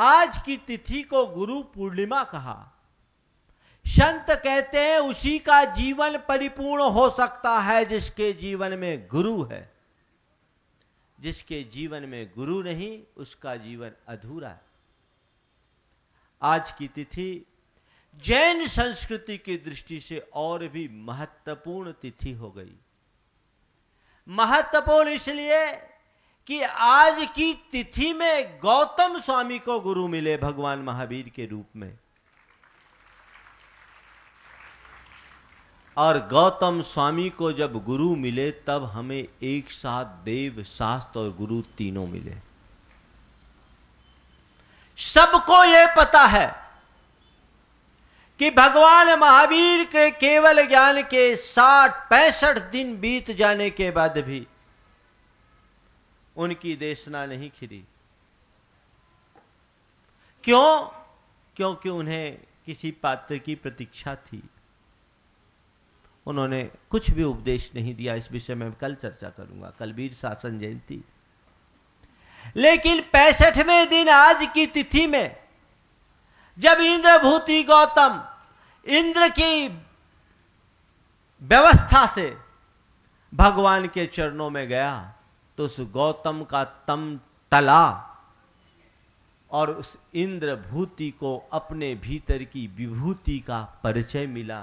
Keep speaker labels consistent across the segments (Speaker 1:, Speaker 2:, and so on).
Speaker 1: आज की तिथि को गुरु पूर्णिमा कहा। संत कहते हैं, उसी का जीवन परिपूर्ण हो सकता है जिसके जीवन में गुरु है। जिसके जीवन में गुरु नहीं, उसका जीवन अधूरा है। आज की तिथि जैन संस्कृति की दृष्टि से और भी महत्वपूर्ण तिथि हो गई। महत्वपूर्ण इसलिए कि आज की तिथि में गौतम स्वामी को गुरु मिले भगवान महावीर के रूप में। और गौतम स्वामी को जब गुरु मिले, तब हमें एक साथ देव, शास्त्र और गुरु तीनों मिले। सबको यह पता है कि भगवान महावीर के केवल ज्ञान के साठ पैंसठ दिन बीत जाने के बाद भी उनकी देशना नहीं खिली क्यों? क्योंकि उन्हें किसी पात्र की प्रतीक्षा थी। उन्होंने कुछ भी उपदेश नहीं दिया, इस विषय में कल चर्चा करूँगा, कल वीर शासन जयंती। लेकिन पैंसठवें दिन आज की तिथि में, जब इंद्रभूति गौतम, इंद्र की व्यवस्था से भगवान के चरणों में गया तो उस गौतम का तम तला और उस इंद्र भूति को अपने भीतर की विभूति का परिचय मिला।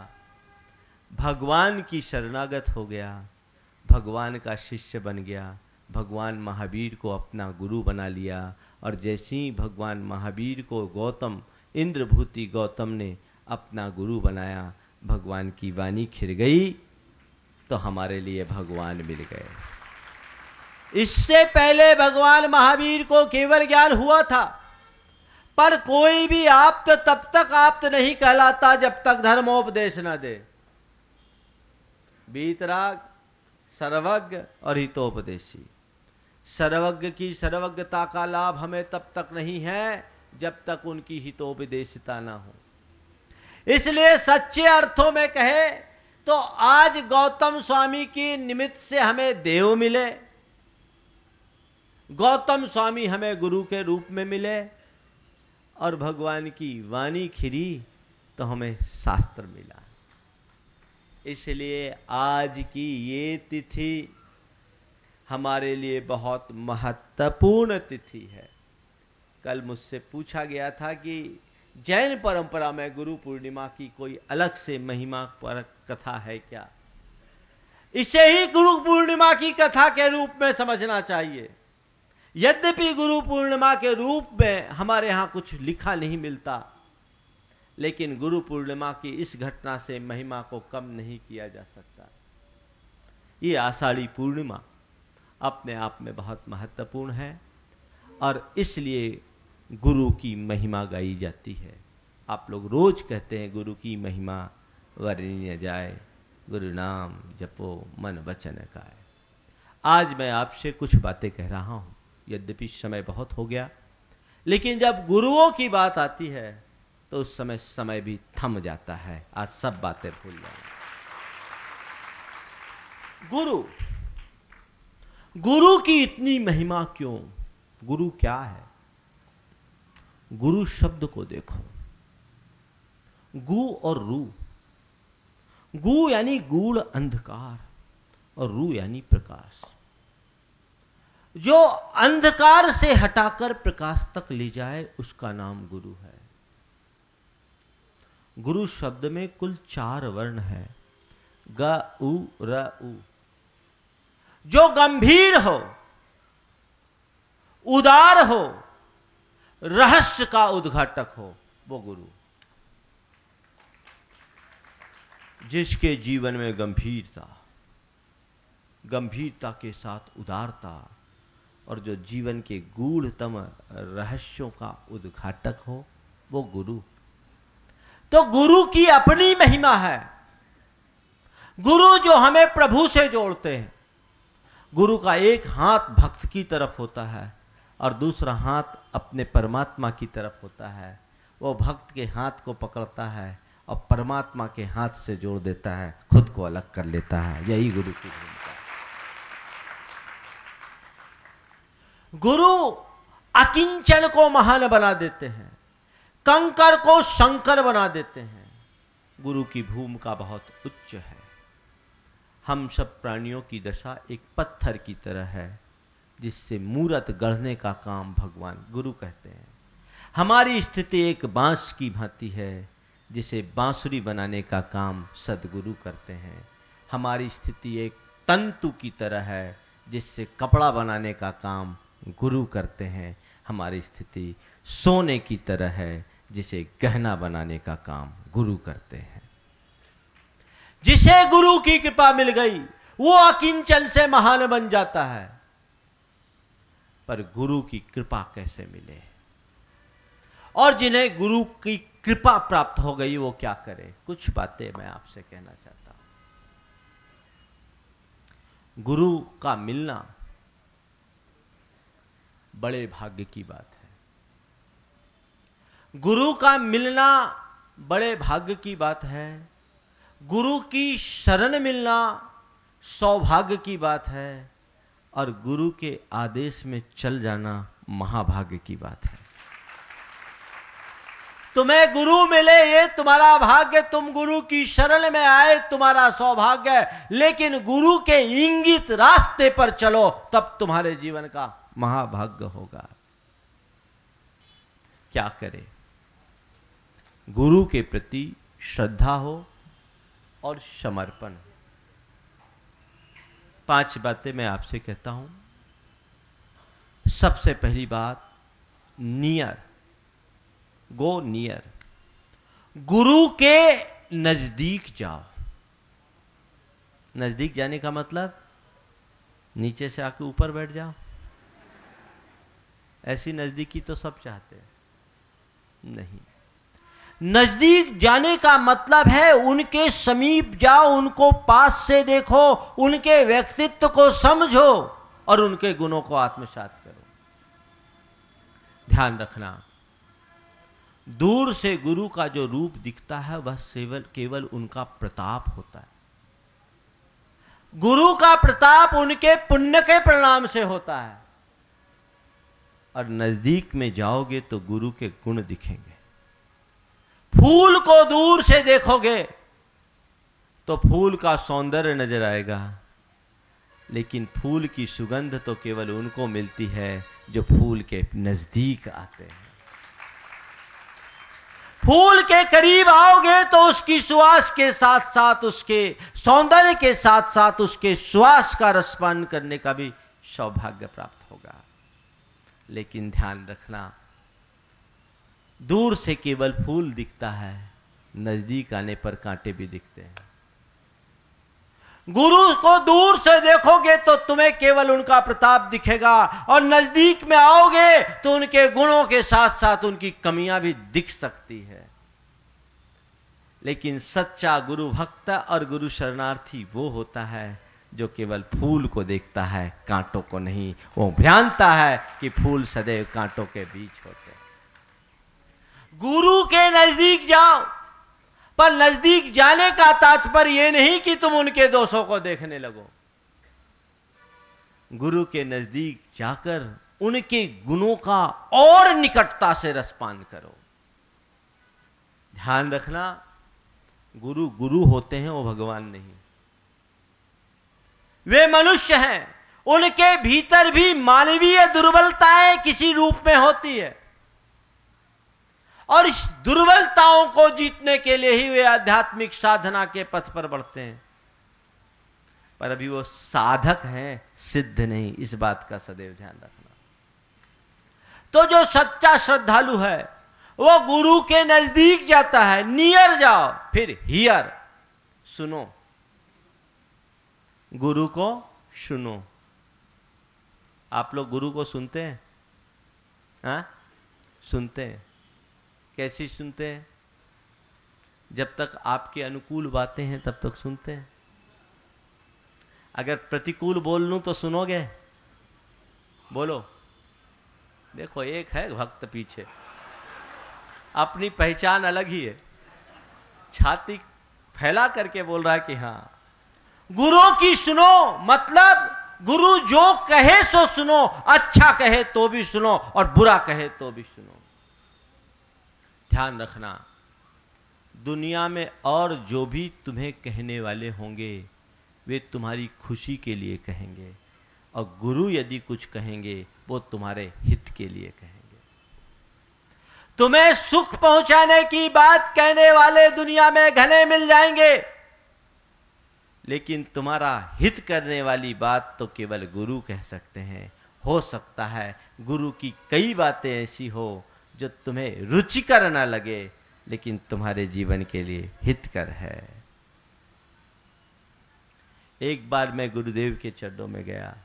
Speaker 1: भगवान की शरणागत हो गया। भगवान का शिष्य बन गया। भगवान महावीर को अपना गुरु बना लिया और जैसे ही भगवान महावीर को गौतम, इंद्रभूति गौतम ने अपना गुरु बनाया, भगवान की वाणी खिर गई तो हमारे लिए भगवान मिल गए। इससे पहले भगवान महावीर को केवल ज्ञान हुआ था, पर कोई भी आप्त तब तक आप्त नहीं कहलाता जब तक धर्मोपदेश न दे। बीतराग सर्वज्ञ और हितोपदेशी। सर्वज्ञ की सर्वज्ञता का लाभ हमें तब तक नहीं है जब तक उनकी हितोपदेशिता ना हो। इसलिए सच्चे अर्थों में कहे तो आज गौतम स्वामी की निमित्त से हमें देव मिले। गौतम स्वामी हमें गुरु के रूप में मिले और भगवान की वाणी खिरी तो हमें शास्त्र मिला। इसलिए आज की ये तिथि हमारे लिए बहुत महत्वपूर्ण तिथि है। कल मुझसे पूछा गया था कि जैन परंपरा में गुरु पूर्णिमा की कोई अलग से महिमा पर कथा है क्या? इसे ही गुरु पूर्णिमा की कथा के रूप में समझना चाहिए। यद्यपि गुरु पूर्णिमा के रूप में हमारे यहाँ कुछ लिखा नहीं मिलता, लेकिन गुरु पूर्णिमा की इस घटना से महिमा को कम नहीं किया जा सकता। ये आषाढ़ी पूर्णिमा अपने आप में बहुत महत्वपूर्ण है और इसलिए गुरु की महिमा गाई जाती है। आप लोग रोज कहते हैं, गुरु की महिमा वर्णीय जाए, गुरु नाम जपो, मन वचन का आज मैं आपसे कुछ बातें कह रहा हूँ। यद्यपि समय बहुत हो गया। लेकिन जब गुरुओं की बात आती है तो उस समय समय भी थम जाता है। आज सब बातें भूल जाए। गुरु गुरु की इतनी महिमा क्यों? गुरु क्या है? गुरु शब्द को देखो। गु और रू। गु यानी गूढ़ अंधकार और रू यानी प्रकाश। जो अंधकार से हटाकर प्रकाश तक ले जाए, उसका नाम गुरु है। गुरु शब्द में कुल चार वर्ण है। ग, उ, र, उ। जो गंभीर हो, उदार हो, रहस्य का उद्घाटक हो, वो गुरु। जिसके जीवन में गंभीरता गंभीरता के साथ उदारता और जो जीवन के गूढ़तम रहस्यों का उद्घाटक हो, वो गुरु। तो गुरु की अपनी महिमा है। गुरु जो हमें प्रभु से जोड़ते हैं। गुरु का एक हाथ भक्त की तरफ़ होता है और दूसरा हाथ अपने परमात्मा की तरफ़ होता है। वो भक्त के हाथ को पकड़ता है और परमात्मा के हाथ से जोड़ देता है, खुद को अलग कर लेता है। यही गुरु की भूमिका गुरु अकिंचन को महान बना देते हैं, कंकर को शंकर बना देते हैं। गुरु की भूमिका बहुत उच्च है। हम सब प्राणियों की दशा एक पत्थर की तरह है, जिससे मूरत गढ़ने का काम भगवान गुरु कहते हैं। हमारी स्थिति एक बाँस की भांति है, जिसे बांसुरी बनाने का काम सदगुरु करते हैं। हमारी स्थिति एक तंतु की तरह है, जिससे कपड़ा बनाने का काम गुरु करते हैं, हमारी स्थिति सोने की तरह है, जिसे गहना बनाने का काम गुरु करते हैं। जिसे गुरु की कृपा मिल गई, वो अकिंचन से महान बन जाता है। पर गुरु की कृपा कैसे मिले? और जिन्हें गुरु की कृपा प्राप्त हो गई, वो क्या करे? कुछ बातें मैं आपसे कहना चाहता हूँ। गुरु का मिलना बड़े भाग्य की बात है। गुरु का मिलना बड़े भाग्य की बात है। गुरु की शरण मिलना सौभाग्य की बात है। और गुरु के आदेश में चल जाना महाभाग्य की बात है। तुम्हें गुरु मिले, ये तुम्हारा भाग्य, तुम गुरु की शरण में आए, तुम्हारा सौभाग्य लेकिन गुरु के इंगित रास्ते पर चलो, तब तुम्हारे जीवन का महाभाग्य होगा। क्या करे? गुरु के प्रति श्रद्धा हो और समर्पण। पाँच बातें मैं आपसे कहता हूँ। सबसे पहली बात, नियर। गो नियर गुरु के नज़दीक जाओ। नज़दीक जाने का मतलब नीचे से आके ऊपर बैठ जाओ। ऐसी नजदीकी तो सब चाहते हैं। नहीं। नज़दीक जाने का मतलब है उनके समीप जाओ उनको पास से देखो उनके व्यक्तित्व को समझो और उनके गुणों को आत्मसात करो। ध्यान रखना दूर से गुरु का जो रूप दिखता है वह केवल केवल उनका प्रताप होता है। गुरु का प्रताप उनके पुण्य के परिणाम से होता है। और नज़दीक में जाओगे तो गुरु के गुण दिखेंगे। फूल को दूर से देखोगे तो फूल का सौंदर्य नज़र आएगा। लेकिन फूल की सुगंध तो केवल उनको मिलती है जो फूल के नज़दीक आते हैं। फूल के करीब आओगे तो उसकी सुवास के साथ साथ उसके सौंदर्य के साथ साथ उसके श्वास का रसपान करने का भी सौभाग्य प्राप्त होगा। लेकिन ध्यान रखना, दूर से केवल फूल दिखता है, नज़दीक आने पर कांटे भी दिखते हैं। गुरु को दूर से देखोगे तो तुम्हें केवल उनका प्रताप दिखेगा, और नज़दीक में आओगे तो उनके गुणों के साथ साथ उनकी कमियाँ भी दिख सकती है। लेकिन सच्चा गुरु भक्त और गुरु शरणार्थी वो होता है जो केवल फूल को देखता है, कांटों को नहीं, वो जानता है कि फूल सदैव कांटों के बीच होते हैं। गुरु के नज़दीक जाओ, पर नज़दीक जाने का तात्पर्य यह नहीं कि तुम उनके दोषों को देखने लगो। गुरु के नज़दीक जाकर उनके गुणों का और निकटता से रसपान करो। ध्यान रखना, गुरु गुरु होते हैं, वो भगवान नहीं। वे मनुष्य हैं। उनके भीतर भी मानवीय दुर्बलताएँ किसी रूप में होती है। और इस दुर्बलताओं को जीतने के लिए ही वे आध्यात्मिक साधना के पथ पर बढ़ते हैं। पर अभी वो साधक हैं, सिद्ध नहीं, इस बात का सदैव ध्यान रखना। तो जो सच्चा श्रद्धालु है, वो गुरु के नज़दीक जाता है, नियर जाओ, फिर हियर सुनो। गुरु को सुनो। आप लोग गुरु को सुनते हैं? हा? सुनते हैं। कैसी सुनते हैं? जब तक आपके अनुकूल बातें हैं, तब तक सुनते हैं। अगर प्रतिकूल बोल लूँ तो सुनोगे? बोलो। देखो, एक है भक्त पीछे। अपनी पहचान अलग ही है। छाती फैला करके बोल रहा है कि हाँ गुरु की सुनो मतलब गुरु जो कहे सो सुनो अच्छा कहे तो भी सुनो और बुरा कहे तो भी सुनो। ध्यान रखना, दुनिया में और जो भी तुम्हें कहने वाले होंगे, वे तुम्हारी खुशी के लिए कहेंगे और गुरु यदि कुछ कहेंगे, वो तुम्हारे हित के लिए कहेंगे। तुम्हें सुख पहुँचाने की बात कहने वाले दुनिया में घने मिल जाएँगे। लेकिन तुम्हारा हित करने वाली बात तो केवल गुरु कह सकते हैं। हो सकता है गुरु की कई बातें ऐसी हो जो तुम्हें रुचिकर न लगे, लेकिन तुम्हारे जीवन के लिए हितकर है। एक बार मैं गुरुदेव के चरणों में गया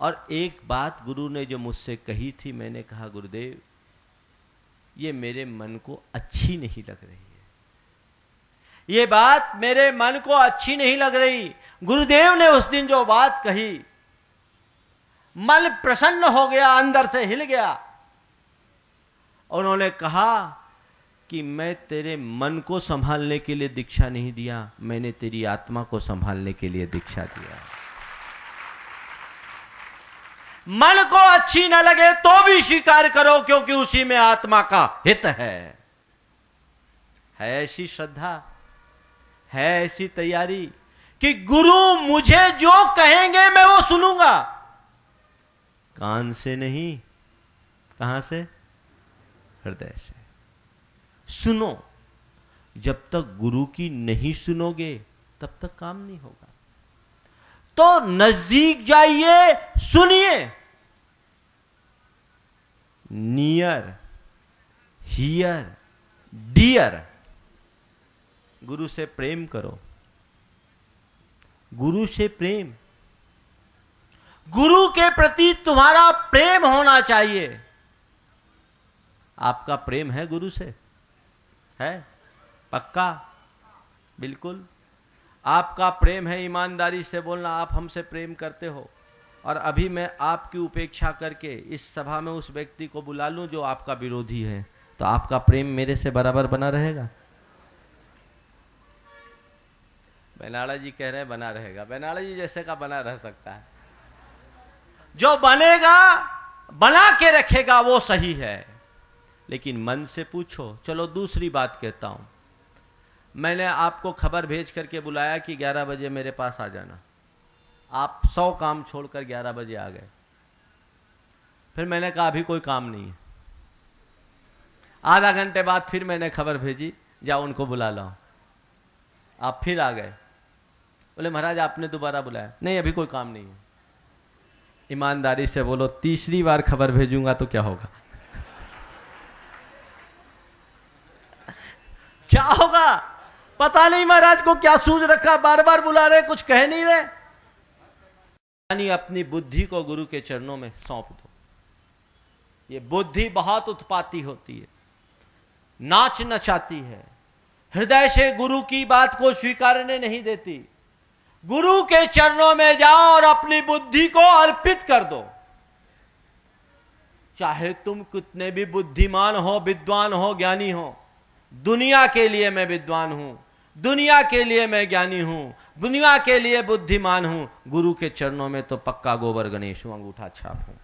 Speaker 1: और एक बात गुरु ने जो मुझसे कही थी, मैंने कहा, गुरुदेव, ये मेरे मन को अच्छी नहीं लग रही। ये बात मेरे मन को अच्छी नहीं लग रही। गुरुदेव ने उस दिन जो बात कही, मन प्रसन्न हो गया, अंदर से हिल गया। उन्होंने कहा कि मैं तेरे मन को संभालने के लिए दीक्षा नहीं दिया, मैंने तेरी आत्मा को संभालने के लिए दीक्षा दिया। मन को अच्छी न लगे तो भी स्वीकार करो, क्योंकि उसी में आत्मा का हित है। है ऐसी श्रद्धा है ऐसी तैयारी कि गुरु मुझे जो कहेंगे मैं वो सुनूँगा। कान से नहीं, कहाँ से? हृदय से। सुनो, जब तक गुरु की नहीं सुनोगे, तब तक काम नहीं होगा। तो नज़दीक जाइए, सुनिए। Near, here, dear. गुरु से प्रेम करो। गुरु से प्रेम। गुरु के प्रति तुम्हारा प्रेम होना चाहिए। आपका प्रेम है गुरु से। है? पक्का? बिल्कुल। आपका प्रेम है ईमानदारी से बोलना, आप हमसे प्रेम करते हो। और अभी मैं आपकी उपेक्षा करके इस सभा में उस व्यक्ति को बुला लूँ जो आपका विरोधी है। तो आपका प्रेम मेरे से बराबर बना रहेगा? बेनाड़ा जी कह रहे हैं, बना रहेगा। बेनाड़ा जी जैसे का बना रह सकता है। जो बनेगा, बना के रखेगा, वो सही है। लेकिन मन से पूछो, चलो दूसरी बात कहता हूँ। मैंने आपको खबर भेज करके बुलाया कि 11 बजे मेरे पास आ जाना। आप सौ काम छोड़कर 11 बजे आ गए। फिर मैंने कहा, अभी कोई काम नहीं है। आधा घंटे बाद फिर मैंने खबर भेजी, जाओ उनको बुला लाओ। आप फिर आ गए। बोले, महाराज, आपने दोबारा बुलाया। नहीं, अभी कोई काम नहीं है। ईमानदारी से बोलो, तीसरी बार खबर भेजूँगा तो क्या होगा? क्या होगा? पता नहीं महाराज को क्या सूझ रखा बार बार बुला रहे, कुछ कह नहीं रहे। यानी अपनी बुद्धि को गुरु के चरणों में सौंप दो। ये बुद्धि बहुत उत्पाती होती है, नाच नचाती है। हृदय से गुरु की बात को स्वीकारने नहीं देती। गुरु के चरणों में जाओ और अपनी बुद्धि को अर्पित कर दो। चाहे तुम कितने भी बुद्धिमान हो, विद्वान हो, ज्ञानी हो, दुनिया के लिए मैं विद्वान हूँ, दुनिया के लिए मैं ज्ञानी हूँ, दुनिया के लिए बुद्धिमान हूँ, गुरु के चरणों में तो पक्का गोबर गणेश हूँ, अंगूठा छाप हूँ।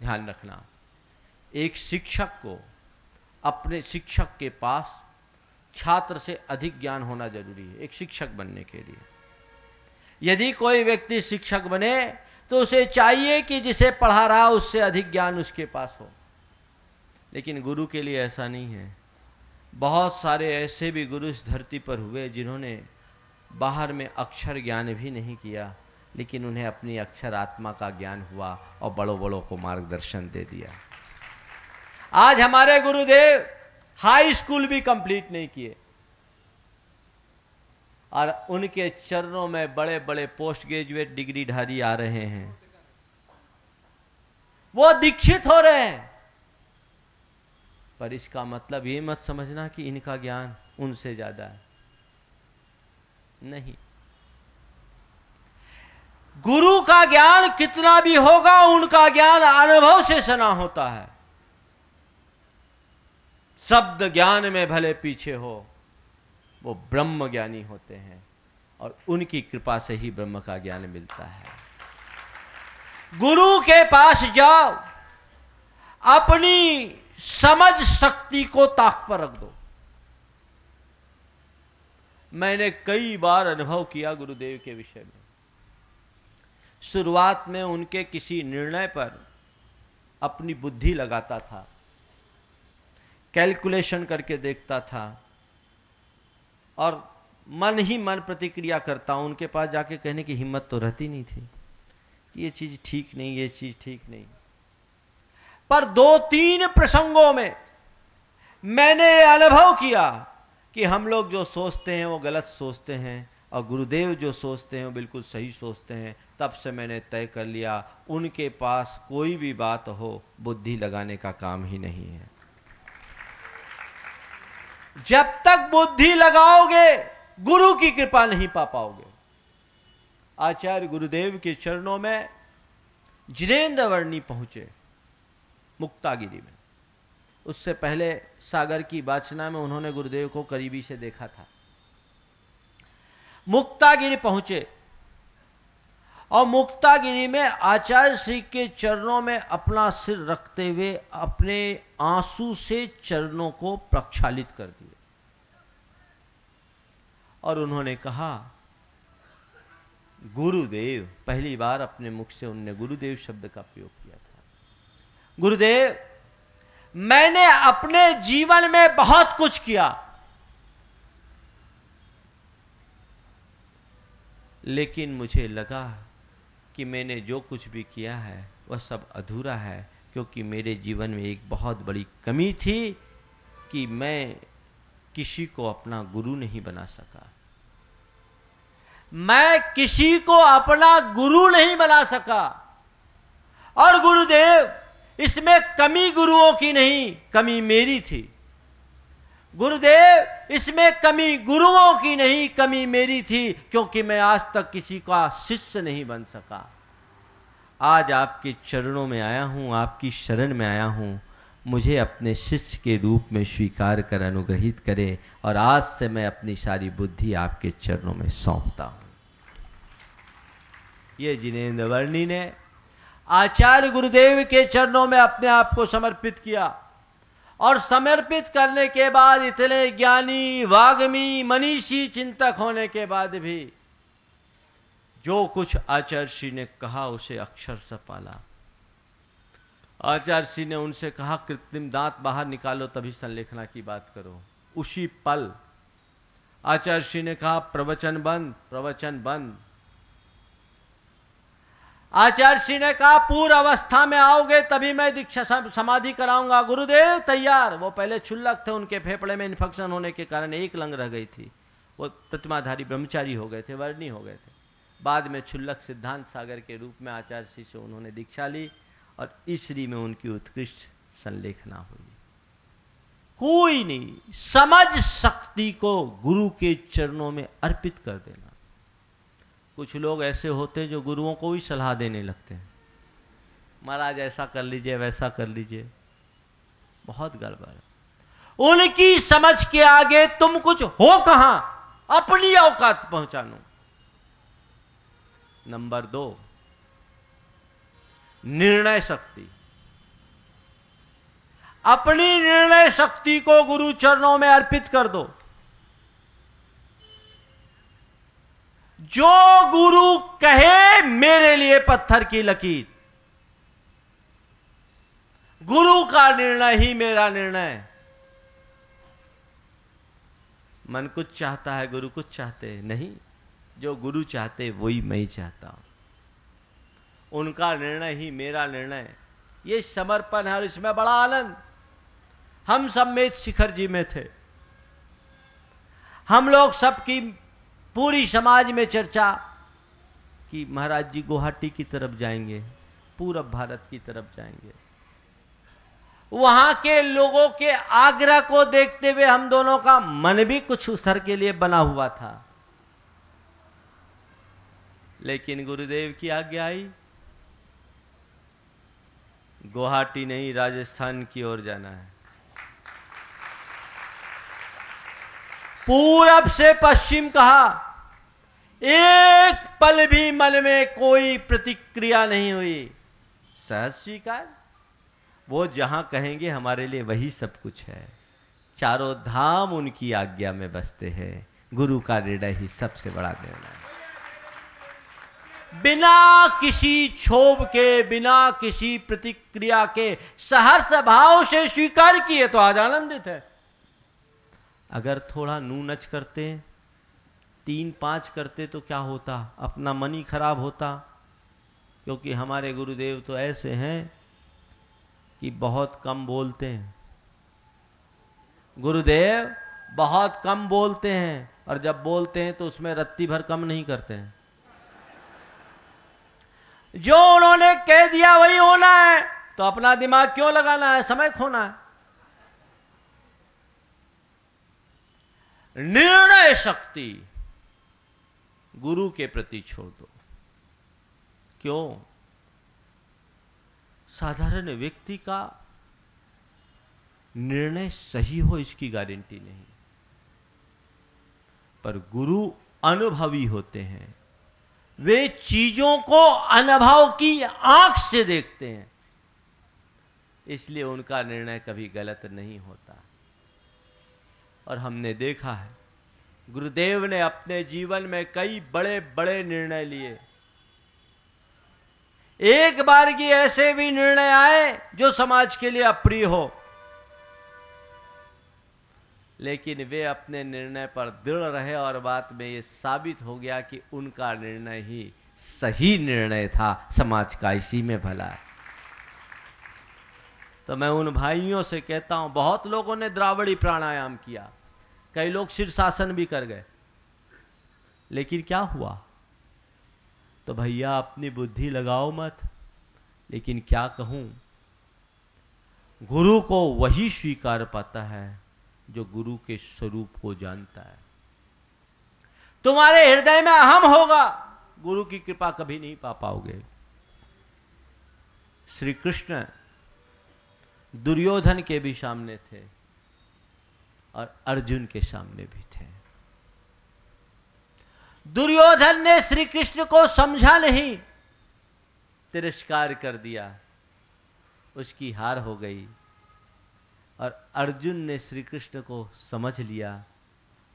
Speaker 1: ध्यान रखना, एक शिक्षक को, अपने शिक्षक के पास छात्र से अधिक ज्ञान होना ज़रूरी है, एक शिक्षक बनने के लिए। यदि कोई व्यक्ति शिक्षक बने तो उसे चाहिए कि जिसे पढ़ा रहा उससे अधिक ज्ञान उसके पास हो। लेकिन गुरु के लिए ऐसा नहीं है। बहुत सारे ऐसे भी गुरु इस धरती पर हुए, जिन्होंने बाहर में अक्षर ज्ञान भी नहीं किया, लेकिन उन्हें अपनी अक्षर आत्मा का ज्ञान हुआ और बड़ों बड़ों को मार्गदर्शन दे दिया। आज हमारे गुरुदेव हाई स्कूल भी कंप्लीट नहीं किए। और उनके चरणों में बड़े बड़े पोस्ट ग्रेजुएट डिग्री धारी आ रहे हैं। वो दीक्षित हो रहे हैं। पर इसका मतलब ये मत समझना कि इनका ज्ञान उनसे ज़्यादा है। नहीं। गुरु का ज्ञान कितना भी होगा, उनका ज्ञान अनुभव से सना होता है। शब्द ज्ञान में भले पीछे हो, वो ब्रह्म ज्ञानी होते हैं और उनकी कृपा से ही ब्रह्म का ज्ञान मिलता है। गुरु के पास जाओ, अपनी समझ शक्ति को ताक पर रख दो। मैंने कई बार अनुभव किया गुरुदेव के विषय में। शुरुआत में उनके किसी निर्णय पर अपनी बुद्धि लगाता था। कैलकुलेशन करके देखता था। और मन ही मन प्रतिक्रिया करता उनके पास जाके कहने की हिम्मत तो रहती नहीं थी कि ये चीज़ ठीक नहीं, ये चीज़ ठीक नहीं। पर दो तीन प्रसंगों में मैंने अनुभव किया कि हम लोग जो सोचते हैं वो गलत सोचते हैं और गुरुदेव जो सोचते हैं वो बिल्कुल सही सोचते हैं। तब से मैंने तय कर लिया, उनके पास कोई भी बात हो, बुद्धि लगाने का काम ही नहीं है। जब तक बुद्धि लगाओगे, गुरु की कृपा नहीं पा पाओगे। आचार्य गुरुदेव के चरणों में जिनेन्द्र वर्णी पहुँचे मुक्तागिरी में। उससे पहले सागर की वाचना में उन्होंने गुरुदेव को करीबी से देखा था। मुक्तागिरी पहुँचे और मुक्तागिरी में आचार्य श्री के चरणों में अपना सिर रखते हुए अपने आँसू से चरणों को प्रक्षालित कर दिए। और उन्होंने कहा, गुरुदेव, पहली बार अपने मुख से उनने गुरुदेव शब्द का प्रयोग किया था। गुरुदेव, मैंने अपने जीवन में बहुत कुछ किया। लेकिन मुझे लगा कि मैंने जो कुछ भी किया है, वह सब अधूरा है। क्योंकि मेरे जीवन में एक बहुत बड़ी कमी थी कि मैं किसी को अपना गुरु नहीं बना सका। मैं किसी को अपना गुरु नहीं बना सका। और गुरुदेव, इसमें कमी गुरुओं की नहीं, कमी मेरी थी। गुरुदेव, इसमें कमी गुरुओं की नहीं, कमी मेरी थी, क्योंकि मैं आज तक किसी का शिष्य नहीं बन सका। आज आपके चरणों में आया हूँ, आपकी शरण में आया हूँ। मुझे अपने शिष्य के रूप में स्वीकार कर अनुग्रहित करें और आज से मैं अपनी सारी बुद्धि आपके चरणों में सौंपता हूँ। ये जिनेन्द्र वर्णी ने आचार्य गुरुदेव के चरणों में अपने आप को समर्पित किया और समर्पित करने के बाद इतने ज्ञानी, वाग्मी, मनीषी, चिंतक होने के बाद भी जो कुछ आचार्य श्री ने कहा, उसे अक्षर से पाला। आचार्य श्री ने उनसे कहा, कृत्रिम दांत बाहर निकालो, तभी संलेखना की बात करो। उसी पल आचार्य श्री ने कहा, प्रवचन बंद प्रवचन बंद। आचार्य श्री ने कहा, पूर्व अवस्था में आओगे, तभी मैं दीक्षा समाधि कराऊँगा। गुरुदेव, तैयार। वो पहले छुल्लक थे, उनके फेफड़े में इन्फेक्शन होने के कारण एक लंग रह गई थी। वो प्रतिमाधारी ब्रह्मचारी हो गए थे, वर्णी हो गए थे। बाद में छुल्लक सिद्धांत सागर के रूप में आचार्य श्री से उन्होंने दीक्षा ली और इसरी में उनकी उत्कृष्ट संलेखना हुई। कोई नहीं, समझ शक्ति को गुरु के चरणों में अर्पित कर देना। कुछ लोग ऐसे होते हैं जो गुरुओं को भी सलाह देने लगते हैं। महाराज, ऐसा कर लीजिए, वैसा कर लीजिए। बहुत गड़बड़ उनकी समझ के आगे तुम कुछ हो कहाँ? अपनी औकात पहुंचानो। नंबर दो, निर्णय शक्ति। अपनी निर्णय शक्ति को गुरु चरणों में अर्पित कर दो। जो गुरु कहे, मेरे लिए पत्थर की लकीर। गुरु का निर्णय ही मेरा निर्णय। मन कुछ चाहता है, गुरु कुछ चाहते हैं। नहीं। जो गुरु चाहते वही मैं चाहता हूँ। उनका निर्णय ही मेरा निर्णय ये समर्पण है और इसमें बड़ा आनंद। हम सब में शिखर जी में थे। हम लोग सबकी पूरी समाज में चर्चा कि महाराज जी गुवाहाटी की तरफ़ जाएँगे, पूरब भारत की तरफ़ जाएँगे। वहाँ के लोगों के आग्रह को देखते हुए हम दोनों का मन भी कुछ उस के लिए बना हुआ था। लेकिन गुरुदेव की आज्ञा आई। गुवाहाटी नहीं, राजस्थान की ओर जाना है। पूरब से पश्चिम कहा, एक पल भी मन में कोई प्रतिक्रिया नहीं हुई। सहज स्वीकार, वो जहाँ कहेंगे हमारे लिए वही सब कुछ है। चारों धाम उनकी आज्ञा में बसते हैं। गुरु का निर्णय ही सबसे बड़ा निर्णय बिना किसी क्षोभ के, बिना किसी प्रतिक्रिया के, सहर्ष भाव से स्वीकार किए तो आज आनंदित है। अगर थोड़ा नू नच करते, तीन पाँच करते तो क्या होता? अपना मन ही खराब होता। क्योंकि हमारे गुरुदेव तो ऐसे हैं कि बहुत कम बोलते हैं। गुरुदेव, बहुत कम बोलते हैं और जब बोलते हैं तो उसमें रत्ती भर कम नहीं करते हैं। जो उन्होंने कह दिया वही होना है तो अपना दिमाग क्यों लगाना है? समय खोना है। निर्णय शक्ति गुरु के प्रति छोड़ दो। क्यों? साधारण व्यक्ति का निर्णय सही हो, इसकी गारंटी नहीं। पर गुरु अनुभवी होते हैं। वे चीज़ों को अनुभव की आँख से देखते हैं। इसलिए उनका निर्णय कभी गलत नहीं होता। और हमने देखा है, गुरुदेव ने अपने जीवन में कई बड़े बड़े निर्णय लिए। एक बार की ऐसे भी निर्णय आए जो समाज के लिए अप्रिय हो। लेकिन वे अपने निर्णय पर दृढ़ रहे और बात में ये साबित हो गया कि उनका निर्णय ही सही निर्णय था, समाज का इसी में भला तो मैं उन भाइयों से कहता हूँ, बहुत लोगों ने द्रावड़ी प्राणायाम किया। कई लोग शीर्षासन भी कर गए। लेकिन क्या हुआ? तो भैया, अपनी बुद्धि लगाओ मत, लेकिन क्या कहूँ? गुरु को वही स्वीकार पाता है जो गुरु के स्वरूप को जानता है। तुम्हारे हृदय में अहम होगा, गुरु की कृपा कभी नहीं पा पाओगे। श्री कृष्ण दुर्योधन के भी सामने थे और अर्जुन के सामने भी थे। दुर्योधन ने श्री कृष्ण को समझा नहीं, तिरस्कार कर दिया, उसकी हार हो गई। और अर्जुन ने श्री कृष्ण को समझ लिया।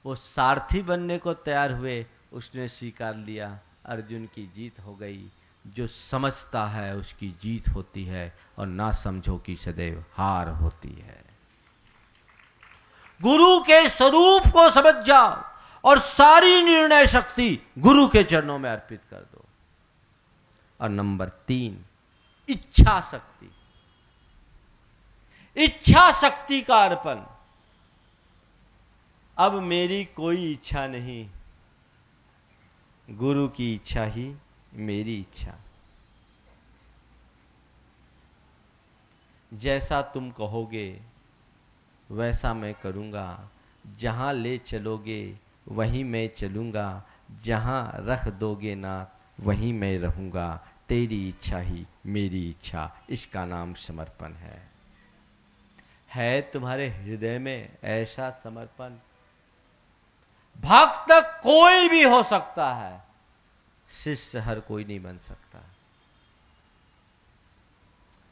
Speaker 1: वो सारथी बनने को तैयार हुए, उसने स्वीकार लिया। अर्जुन की जीत हो गई। जो समझता है, उसकी जीत होती है और ना समझो की सदैव हार होती है। गुरु के स्वरूप को समझ जाओ और सारी निर्णय शक्ति गुरु के चरणों में अर्पित कर दो। और नंबर तीन, इच्छा शक्ति। इच्छा शक्ति का अर्पण। अब मेरी कोई इच्छा नहीं। गुरु की इच्छा ही मेरी इच्छा। जैसा तुम कहोगे, वैसा मैं करूँगा। जहाँ ले चलोगे, वहीं मैं चलूँगा। जहाँ रख दोगे ना वहीं मैं रहूँगा। तेरी इच्छा ही मेरी इच्छा। इसका नाम समर्पण है। है तुम्हारे हृदय में ऐसा समर्पण? भक्त कोई भी हो सकता है। शिष्य हर कोई नहीं बन सकता।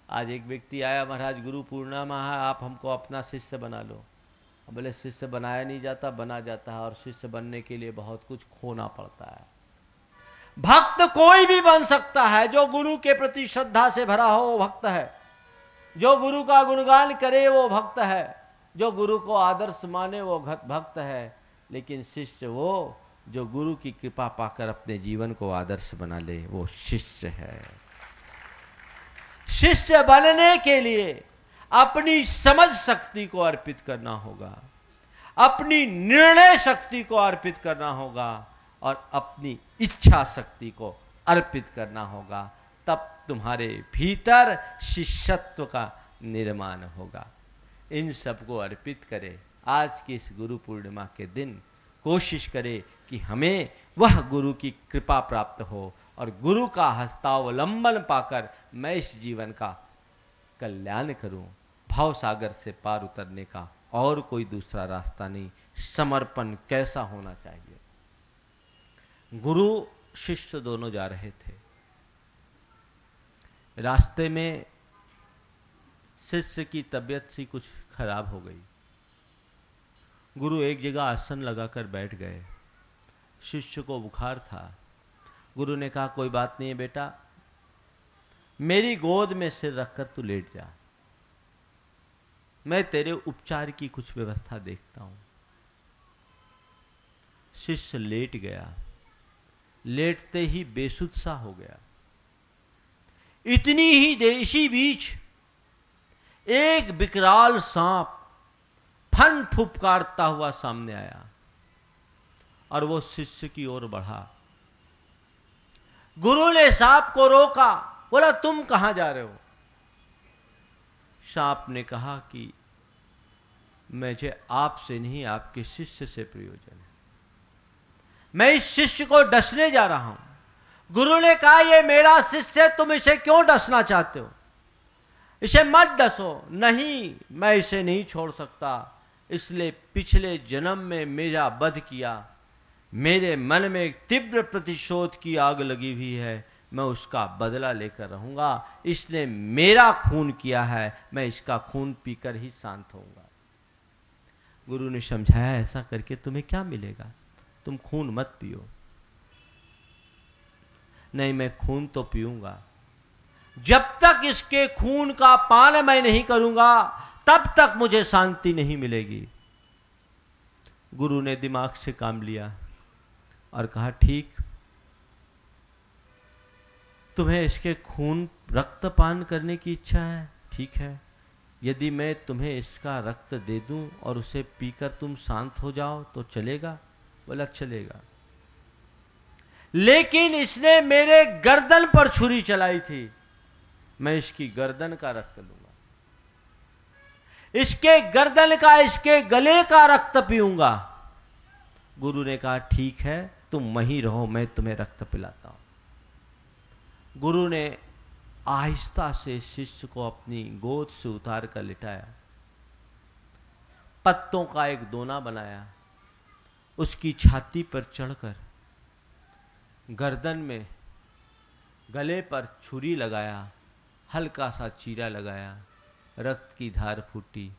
Speaker 1: आज एक व्यक्ति आया, महाराज, गुरु पूर्णिमा है, आप हमको अपना शिष्य बना लो। बोले, शिष्य बनाया नहीं जाता, बना जाता है और शिष्य बनने के लिए बहुत कुछ खोना पड़ता है। भक्त कोई भी बन सकता है जो गुरु के प्रति श्रद्धा से भरा हो, वो भक्त है। जो गुरु का गुणगान करे वो भक्त है, जो गुरु को आदर्श माने वो भक्त है। लेकिन शिष्य वो, जो गुरु की कृपा पाकर अपने जीवन को आदर्श बना ले, वो शिष्य है। शिष्य बनने के लिए अपनी समझ शक्ति को अर्पित करना होगा, अपनी निर्णय शक्ति को अर्पित करना होगा और अपनी इच्छा शक्ति को अर्पित करना होगा। तब तुम्हारे भीतर शिष्यत्व का निर्माण होगा। इन सबको अर्पित करें, आज की इस गुरु पूर्णिमा के दिन कोशिश करें कि हमें वह गुरु की कृपा प्राप्त हो और गुरु का हस्तावलंबन पाकर मैं इस जीवन का कल्याण करूँ। भाव सागर से पार उतरने का और कोई दूसरा रास्ता नहीं। समर्पण कैसा होना चाहिए? गुरु, शिष्य दोनों जा रहे थे। रास्ते में शिष्य की तबीयत सी कुछ खराब हो गई। गुरु एक जगह आसन लगाकर बैठ गए। शिष्य को बुखार था। गुरु ने कहा, कोई बात नहीं है बेटा, मेरी गोद में सिर रखकर तू लेट जा। मैं तेरे उपचार की कुछ व्यवस्था देखता हूँ। शिष्य लेट गया। लेटते ही बेसुध सा हो गया। इतनी ही देशी बीच एक विकराल सांप फन फुपकारता हुआ सामने आया और वो शिष्य की ओर बढ़ा। गुरु ने सांप को रोका, बोला, तुम कहाँ जा रहे हो? सांप ने कहा कि, मुझे आपसे नहीं, आपके शिष्य से प्रयोजन है। मैं इस शिष्य को डसने जा रहा हूँ। गुरु ने कहा, ये मेरा शिष्य तुम इसे क्यों डसना चाहते हो? इसे मत डसो। नहीं, मैं इसे नहीं छोड़ सकता। इसलिए पिछले जन्म में मेरा वध किया। मेरे मन में एक तीव्र प्रतिशोध की आग लगी हुई है। मैं उसका बदला लेकर रहूँगा। इसने मेरा खून किया है। मैं इसका खून पीकर ही शांत होऊँगा। गुरु ने समझाया, ऐसा करके तुम्हें क्या मिलेगा? तुम खून मत पियो। नहीं, मैं खून तो पीऊँगा। जब तक इसके खून का पान मैं नहीं करूँगा, तब तक मुझे शांति नहीं मिलेगी। गुरु ने दिमाग से काम लिया और कहा, ठीक, तुम्हें इसके खून रक्तपान करने की इच्छा है? ठीक है, यदि मैं तुम्हें इसका रक्त दे दूँ और उसे पीकर तुम शांत हो जाओ तो चलेगा? बोला, चलेगा। लेकिन इसने मेरे गर्दन पर छुरी चलाई थी। मैं इसकी गर्दन का रक्त लूँगा। इसके गर्दन का, इसके गले का रक्त पीऊँगा। गुरु ने कहा, ठीक है, तुम वहीं रहो, मैं तुम्हें रक्त पिलाता हूँ। गुरु ने आहिस्ता से शिष्य को अपनी गोद से उतार कर लिटाया। पत्तों का एक दोना बनाया। उसकी छाती पर चढ़कर गर्दन में गले पर छुरी लगाया, हल्का सा चीरा लगाया, रक्त की धार फूटी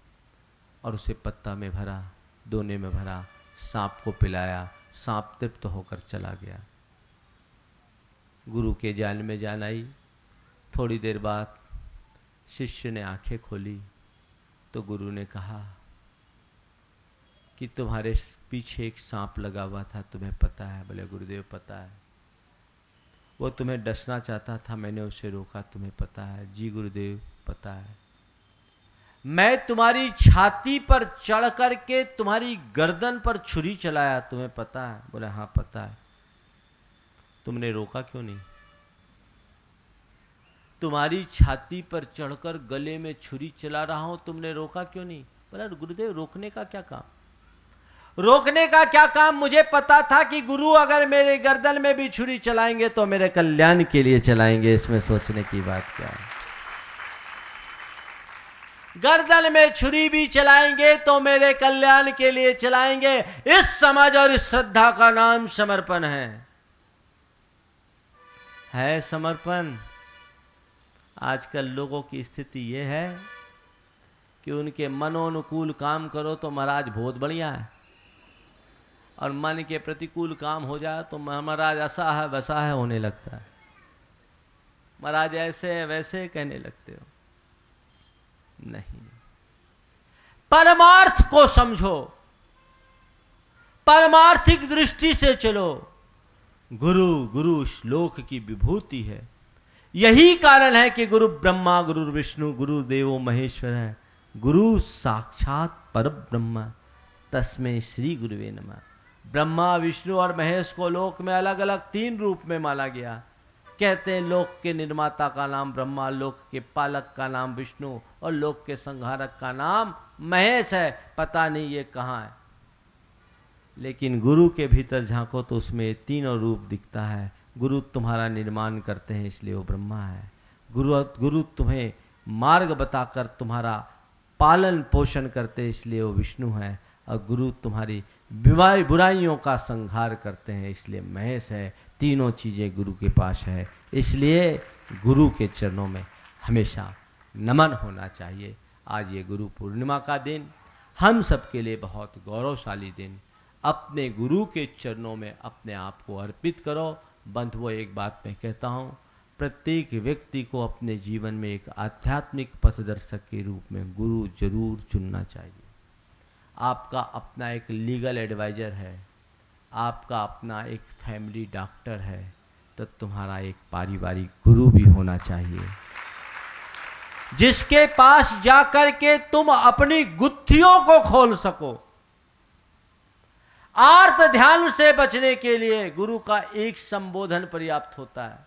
Speaker 1: और उसे पत्ता में भरा, दोने में भरा, सांप को पिलाया, सांप तृप्त होकर चला गया। गुरु के जान में जान आई। थोड़ी देर बाद शिष्य ने आँखें खोली तो गुरु ने कहा कि तुम्हारे पीछे एक सांप लगा हुआ था, तुम्हें पता है, बोले, गुरुदेव, पता है। वो तुम्हें डसना चाहता था, मैंने उसे रोका। तुम्हें पता है, जी गुरुदेव, पता है। मैं तुम्हारी छाती पर चढ़ करके तुम्हारी गर्दन पर छुरी चलाया, तुम्हें पता है। बोले हाँ पता है। तुमने रोका क्यों नहीं? तुम्हारी छाती पर चढ़कर गले में छुरी चला रहा हूँ, तुमने रोका क्यों नहीं? बोला, गुरुदेव, रोकने का क्या काम? रोकने का क्या काम? मुझे पता था कि गुरु अगर मेरे गर्दन में भी छुरी चलाएँगे तो मेरे कल्याण के लिए चलाएँगे। इसमें सोचने की बात क्या है? गर्दन में छुरी भी चलाएँगे तो मेरे कल्याण के लिए चलाएँगे। इस समझ और इस श्रद्धा का नाम समर्पण है। है समर्पण। आजकल लोगों की स्थिति यह है कि उनके मनोनुकूल काम करो तो महाराज बहुत बढ़िया है। और मन के प्रतिकूल काम हो जाए तो महाराज ऐसा है, वैसा है होने लगता है। महाराज ऐसे है, वैसे कहने लगते हो। नहीं। परमार्थ को समझो। परमार्थिक दृष्टि से चलो। गुरु गुरु श्लोक की विभूति है। यही कारण है कि गुरु ब्रह्मा, गुरु विष्णु, गुरु देवो महेश्वर है। गुरु साक्षात पर ब्रह्म तस्में श्री गुरुवे नमः। ब्रह्मा, विष्णु और महेश को लोक में अलग अलग तीन रूप में माना गया। कहते हैं, लोक के निर्माता का नाम ब्रह्मा, लोक के पालक का नाम विष्णु और लोक के संहारक का नाम महेश है। पता नहीं ये कहाँ है। लेकिन गुरु के भीतर झांको तो उसमें तीनों रूप दिखता है। गुरु तुम्हारा निर्माण करते हैं, इसलिए वो ब्रह्मा है। गुरु गुरु तुम्हें मार्ग बताकर तुम्हारा पालन पोषण करते हैं, इसलिए वो विष्णु है। और गुरु तुम्हारी बीमारी बुराइयों का संहार करते हैं, इसलिए महेश है, तीनों चीज़ें गुरु के पास है, इसलिए गुरु के चरणों में हमेशा नमन होना चाहिए। आज ये गुरु पूर्णिमा का दिन, हम सबके लिए बहुत गौरवशाली दिन। अपने गुरु के चरणों में अपने आप को अर्पित करो। बंधुओं एक बात मैं कहता हूँ, प्रत्येक व्यक्ति को अपने जीवन में एक आध्यात्मिक पथदर्शक के रूप में गुरु ज़रूर चुनना चाहिए। आपका अपना एक लीगल एडवाइज़र है, आपका अपना एक फैमिली डॉक्टर है तो तुम्हारा एक पारिवारिक गुरु भी होना चाहिए। जिसके पास जाकर के तुम अपनी गुत्थियों को खोल सको। आर्त ध्यान से बचने के लिए गुरु का एक संबोधन पर्याप्त होता है।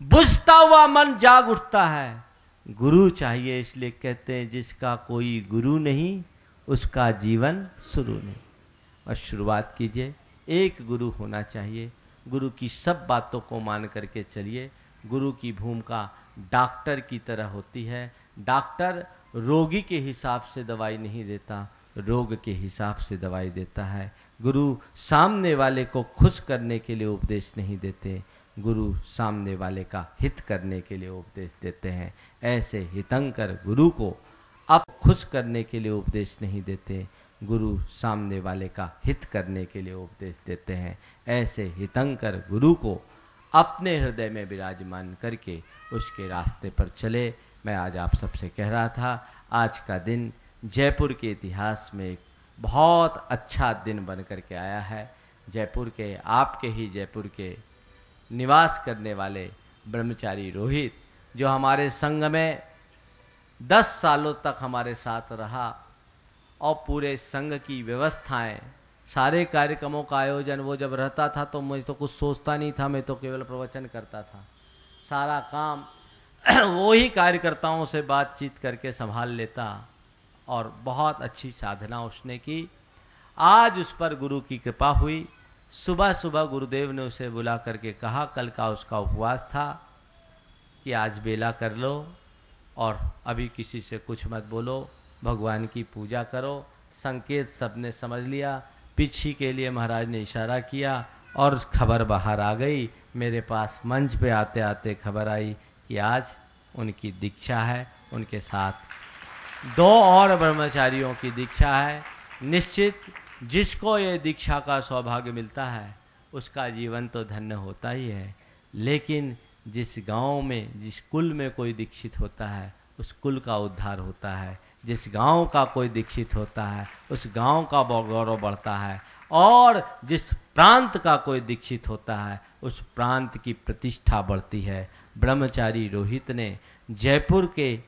Speaker 1: बुझता हुआ मन जाग उठता है। गुरु चाहिए, इसलिए कहते हैं, जिसका कोई गुरु नहीं उसका जीवन शुरू नहीं। और शुरुआत कीजिए। एक गुरु होना चाहिए। गुरु की सब बातों को मान करके चलिए। गुरु की भूमिका डॉक्टर की तरह होती है। डॉक्टर रोगी के हिसाब से दवाई नहीं देता, रोग के हिसाब से दवाई देता है। गुरु सामने वाले को खुश करने के लिए उपदेश नहीं देते। गुरु सामने वाले का हित करने के लिए उपदेश देते हैं। ऐसे हितंकर गुरु को अब खुश करने के लिए उपदेश नहीं देते, गुरु सामने वाले का हित करने के लिए उपदेश देते हैं। ऐसे हितंकर गुरु को अपने हृदय में विराजमान करके उसके रास्ते पर चले। मैं आज आप सबसे कह रहा था, आज का दिन जयपुर के इतिहास में एक बहुत अच्छा दिन बन करके आया है। जयपुर के, आपके ही जयपुर के निवास करने वाले ब्रह्मचारी रोहित, जो हमारे संघ में दस सालों तक हमारे साथ रहा और पूरे संघ की व्यवस्थाएँ, सारे कार्यक्रमों का आयोजन, वो जब रहता था तो मुझे तो कुछ सोचता नहीं था, मैं तो केवल प्रवचन करता था। सारा काम वो ही कार्यकर्ताओं से बातचीत करके संभाल लेता और बहुत अच्छी साधना उसने की। आज उस पर गुरु की कृपा हुई। सुबह सुबह गुरुदेव ने उसे बुला करके कहा, कल का उसका उपवास था कि आज बेला कर लो। और अभी किसी से कुछ मत बोलो। भगवान की पूजा करो। संकेत सबने समझ लिया। पीछी के लिए महाराज ने इशारा किया और खबर बाहर आ गई। मेरे पास मंच पे आते आते खबर आई कि आज उनकी दीक्षा है। उनके साथ दो और ब्रह्मचारियों की दीक्षा है। निश्चित जिसको ये दीक्षा का सौभाग्य मिलता है, उसका जीवन तो धन्य होता ही है। लेकिन जिस गाँव में, जिस कुल में कोई दीक्षित होता है, उस कुल का उद्धार होता है। जिस गाँव का कोई दीक्षित होता है, उस गाँव का गौरव बढ़ता है। और जिस प्रांत का कोई दीक्षित होता है, उस प्रांत की प्रतिष्ठा बढ़ती है। ब्रह्मचारी रोहित ने जयपुर के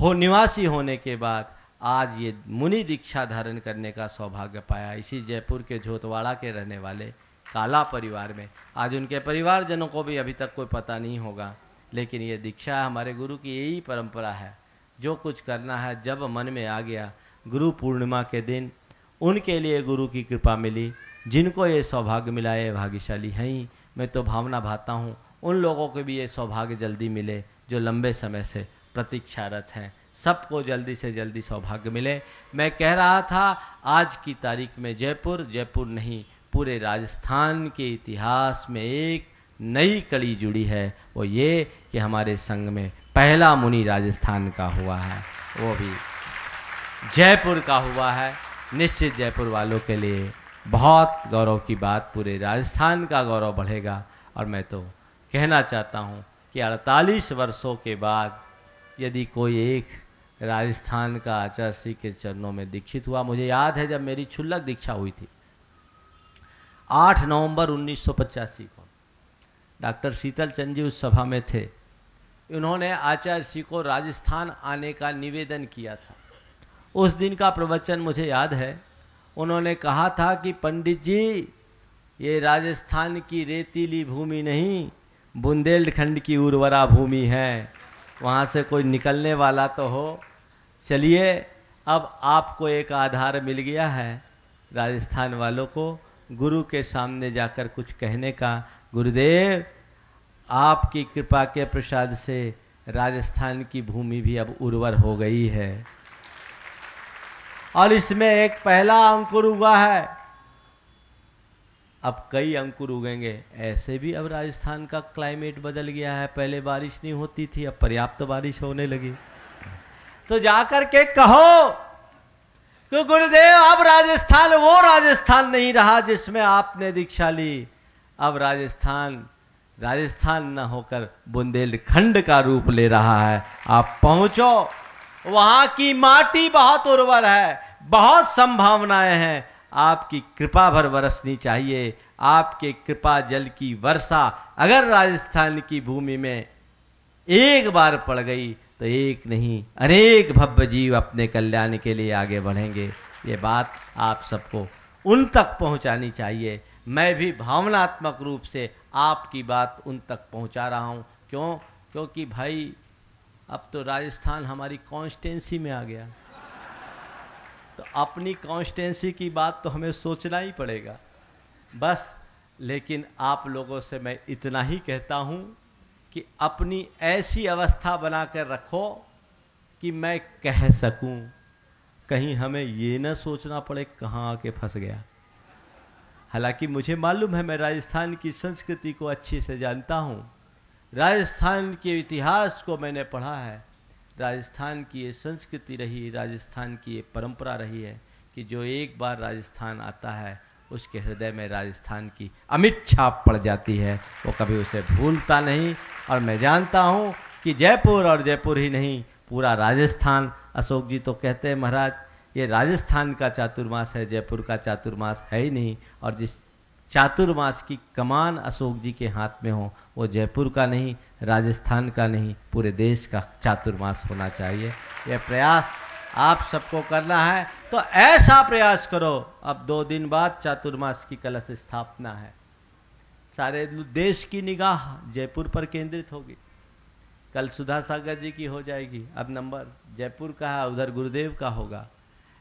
Speaker 1: हो, निवासी होने के बाद आज ये मुनि दीक्षा धारण करने का सौभाग्य पाया। इसी जयपुर के झोतवाड़ा के रहने वाले काला परिवार में। आज उनके परिवारजनों को भी अभी तक कोई पता नहीं होगा। लेकिन ये दीक्षा हमारे गुरु की यही परंपरा है। जो कुछ करना है, जब मन में आ गया, गुरु पूर्णिमा के दिन, उनके लिए गुरु की कृपा मिली। जिनको ये सौभाग्य मिला, ये भाग्यशाली हैं। मैं तो भावना भाता हूँ, उन लोगों को भी ये सौभाग्य जल्दी मिले, जो लंबे समय से प्रतीक्षारत हैं। सबको जल्दी से जल्दी सौभाग्य मिले। मैं कह रहा था, आज की तारीख में जयपुर जयपुर नहीं पूरे राजस्थान के इतिहास में एक नई कड़ी जुड़ी है, वो ये कि हमारे संघ में पहला मुनि राजस्थान का हुआ है, वो भी जयपुर का हुआ है। निश्चित जयपुर वालों के लिए बहुत गौरव की बात, पूरे राजस्थान का गौरव बढ़ेगा। और मैं तो कहना चाहता हूँ कि 48 वर्षों के बाद यदि कोई एक राजस्थान का आचार्य के चरणों में दीक्षित हुआ, मुझे याद है जब मेरी छुल्लक दीक्षा हुई थी। 8 नवंबर उन्नीस सौ पचासी को। डॉक्टर शीतल चंद जी उस सभा में थे। उन्होंने आचार्य सिंह को राजस्थान आने का निवेदन किया था। उस दिन का प्रवचन मुझे याद है। उन्होंने कहा था कि पंडित जी, ये राजस्थान की रेतीली भूमि नहीं, बुंदेलखंड की उर्वरा भूमि है। वहाँ से कोई निकलने वाला तो हो। चलिए, अब आपको एक आधार मिल गया है राजस्थान वालों को। गुरु के सामने जाकर कुछ कहने का, गुरुदेव, आपकी कृपा के प्रसाद से राजस्थान की भूमि भी अब उर्वर हो गई है। और इसमें एक पहला अंकुर उगा है। अब कई अंकुर उगेंगे। ऐसे भी अब राजस्थान का क्लाइमेट बदल गया है। पहले बारिश नहीं होती थी, अब पर्याप्त बारिश होने लगी। तो जाकर के कहो कि गुरुदेव, अब राजस्थान, वो राजस्थान नहीं रहा जिसमें आपने दीक्षा ली। अब राजस्थान राजस्थान न होकर बुंदेलखंड का रूप ले रहा है। आप पहुंचो। वहाँ की माटी बहुत उर्वर है, बहुत संभावनाएँ हैं। आपकी कृपा भर बरसनी चाहिए। आपके कृपा जल की वर्षा अगर राजस्थान की भूमि में एक बार पड़ गई तो एक नहीं, अनेक भव्य जीव अपने कल्याण के लिए आगे बढ़ेंगे। ये बात आप सबको उन तक पहुंचानी चाहिए। मैं भी भावनात्मक रूप से आपकी बात उन तक पहुँचा रहा हूँ। क्यों? क्योंकि भाई, अब तो राजस्थान हमारी कॉन्स्टेंसी में आ गया। तो अपनी कॉन्स्टेंसी की बात तो हमें सोचना ही पड़ेगा। बस, लेकिन आप लोगों से मैं इतना ही कहता हूँ कि अपनी ऐसी अवस्था बनाकर रखो कि मैं कह सकूँ, कहीं हमें ये ना सोचना पड़े कहाँ आके फंस गया। हालाँकि मुझे मालूम है मैं राजस्थान की संस्कृति को अच्छे से जानता हूँ। राजस्थान के इतिहास को मैंने पढ़ा है। राजस्थान की ये संस्कृति रही, राजस्थान की ये परंपरा रही है कि जो एक बार राजस्थान आता है, उसके हृदय में राजस्थान की अमिट छाप पड़ जाती है, वो कभी उसे भूलता नहीं। और मैं जानता हूँ कि जयपुर और जयपुर ही नहीं, पूरा राजस्थान। अशोक जी तो कहते हैं, महाराज, ये राजस्थान का चातुर्मास है, जयपुर का चातुर्मास है ही नहीं। और जिस चातुर्मास की कमान अशोक जी के हाथ में हो, वो जयपुर का नहीं, राजस्थान का नहीं, पूरे देश का चातुर्मास होना चाहिए। यह प्रयास आप सबको करना है। तो ऐसा प्रयास करो। अब दो दिन बाद चातुर्मास की कलश स्थापना है। सारे देश की निगाह जयपुर पर केंद्रित होगी। कल सुधा सागर जी की हो जाएगी। अब नंबर, जयपुर का है, उधर गुरुदेव का होगा।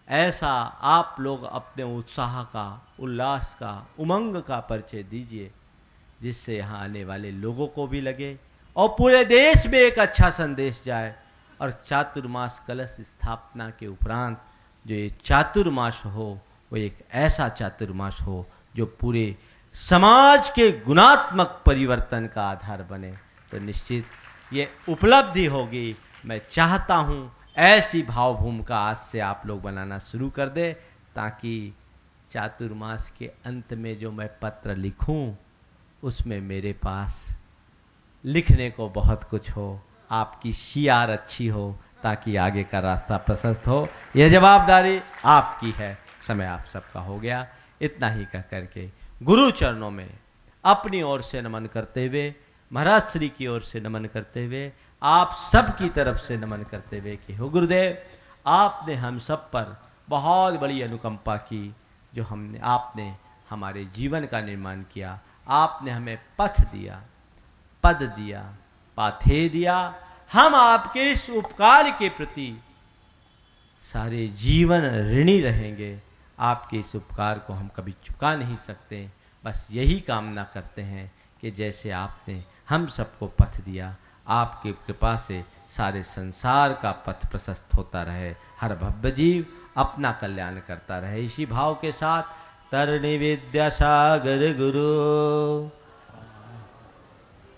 Speaker 1: ऐसा आप लोग अपने उत्साह का, उल्लास का, उमंग का परिचय दीजिए, जिससे यहाँ आने वाले लोगों को भी लगे और पूरे देश में एक अच्छा संदेश जाए और चातुर्मास कलश स्थापना के उपरांत जो ये चातुर्मास हो, वो एक ऐसा चातुर्मास हो, जो पूरे समाज के गुणात्मक परिवर्तन का आधार बने तो निश्चित ये उपलब्धि होगी। मैं चाहता हूँ ऐसी भाव भूमिका आज से आप लोग बनाना शुरू कर दे, ताकि चातुर्मास के अंत में जो मैं पत्र लिखूं, उसमें मेरे पास लिखने को बहुत कुछ हो, आपकी शियार अच्छी हो, ताकि आगे का रास्ता प्रशस्त हो। यह जवाबदारी आपकी है। समय आप सबका हो गया। इतना ही कह करके गुरु चरणों में अपनी ओर से नमन करते हुए, महाराज श्री की ओर से नमन करते हुए, आप सब की तरफ़ से नमन करते हुए कि हो गुरुदेव, आपने हम सब पर बहुत बड़ी अनुकंपा की जो हमने, आपने हमारे जीवन का निर्माण किया। आपने हमें पथ दिया, पद दिया, पाथे दिया। हम आपके इस उपकार के प्रति सारे जीवन ऋणी रहेंगे। आपके इस उपकार को हम कभी चुका नहीं सकते। बस यही कामना करते हैं कि जैसे आपने हम सबको पथ दिया आपकी कृपा से सारे संसार का पथ प्रशस्त होता रहे। हर भव्य जीव अपना कल्याण करता रहे। इसी भाव के साथ तरणी विद्या सागर गुरु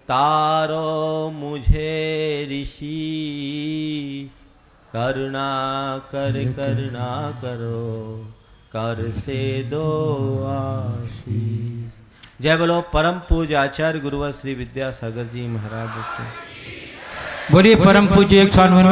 Speaker 1: तारो मुझे ऋषि करुणा कर करुणा करो। कर से दो आशीष। जय बोलो, परम पूज आचार्य गुरुवर श्री विद्यासागर जी महाराज
Speaker 2: बोलिए, परम पूज्य एक सौ